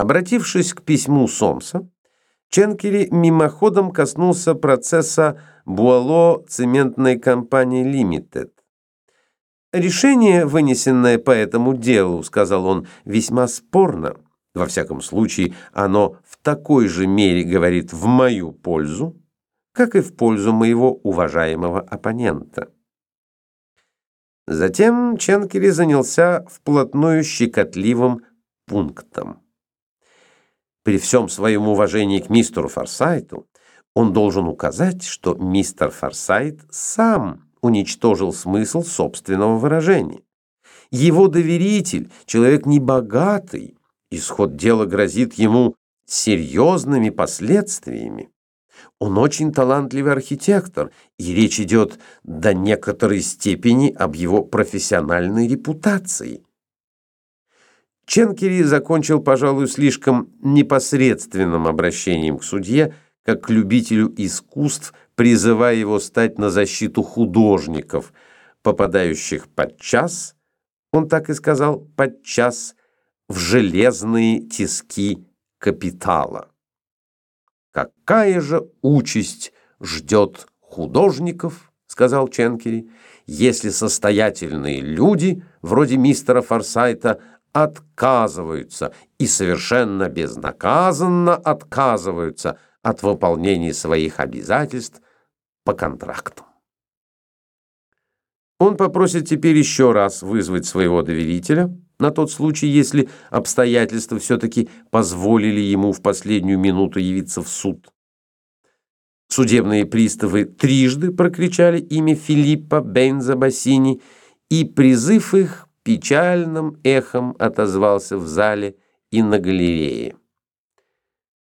Обратившись к письму Сомса, Ченкери мимоходом коснулся процесса Буало цементной компании Лимитед. «Решение, вынесенное по этому делу, — сказал он, — весьма спорно. Во всяком случае, оно в такой же мере говорит в мою пользу, как и в пользу моего уважаемого оппонента». Затем Ченкери занялся вплотную щекотливым пунктом. При всем своем уважении к мистеру Форсайту он должен указать, что мистер Форсайт сам уничтожил смысл собственного выражения. Его доверитель, человек небогатый, исход дела грозит ему серьезными последствиями. Он очень талантливый архитектор, и речь идет до некоторой степени об его профессиональной репутации. Ченкери закончил, пожалуй, слишком непосредственным обращением к судье, как к любителю искусств, призывая его стать на защиту художников, попадающих подчас, он так и сказал, подчас в железные тиски капитала. «Какая же участь ждет художников?» — сказал Ченкери, «если состоятельные люди, вроде мистера Форсайта, отказываются и совершенно безнаказанно отказываются от выполнения своих обязательств по контракту. Он попросит теперь еще раз вызвать своего доверителя, на тот случай, если обстоятельства все-таки позволили ему в последнюю минуту явиться в суд. Судебные приставы трижды прокричали имя Филиппа Бенза Бассини, и призыв их печальным эхом отозвался в зале и на галерее.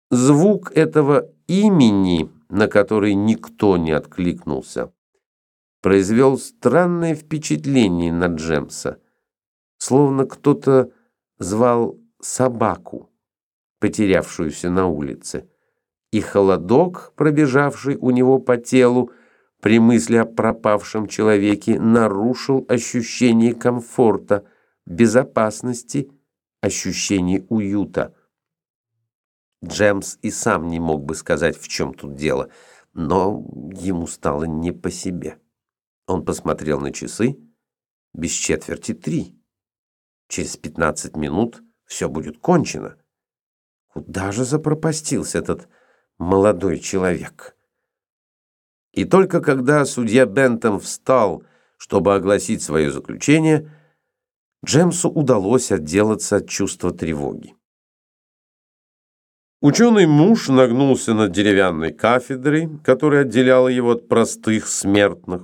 Звук этого имени, на который никто не откликнулся, произвел странное впечатление на Джемса, словно кто-то звал собаку, потерявшуюся на улице, и холодок, пробежавший у него по телу, при мысли о пропавшем человеке нарушил ощущение комфорта, безопасности, ощущение уюта. Джемс и сам не мог бы сказать, в чем тут дело, но ему стало не по себе. Он посмотрел на часы. Без четверти три. Через пятнадцать минут все будет кончено. Куда же запропастился этот молодой человек? И только когда судья Бентом встал, чтобы огласить свое заключение, Джемсу удалось отделаться от чувства тревоги. Ученый муж нагнулся над деревянной кафедрой, которая отделяла его от простых смертных.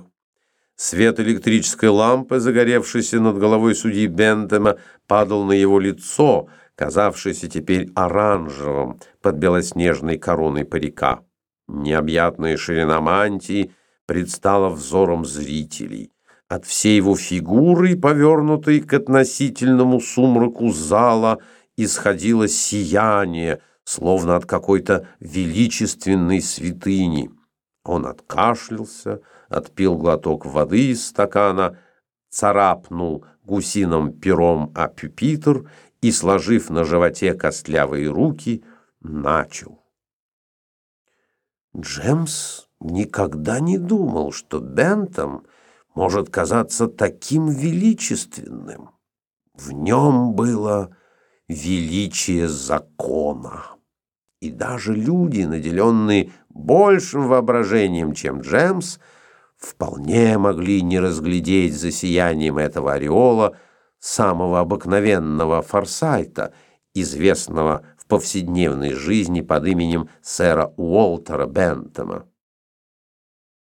Свет электрической лампы, загоревшейся над головой судьи Бентема, падал на его лицо, казавшееся теперь оранжевым под белоснежной короной парика. Необъятная ширина мантии предстала взором зрителей. От всей его фигуры, повернутой к относительному сумраку зала, исходило сияние, словно от какой-то величественной святыни. Он откашлялся, отпил глоток воды из стакана, царапнул гусиным пером о пюпитр и, сложив на животе костлявые руки, начал. Джемс никогда не думал, что Бентом может казаться таким величественным. В нем было величие закона. И даже люди, наделенные большим воображением, чем Джемс, вполне могли не разглядеть за сиянием этого ореола самого обыкновенного Форсайта, известного повседневной жизни под именем сэра Уолтера Бентома.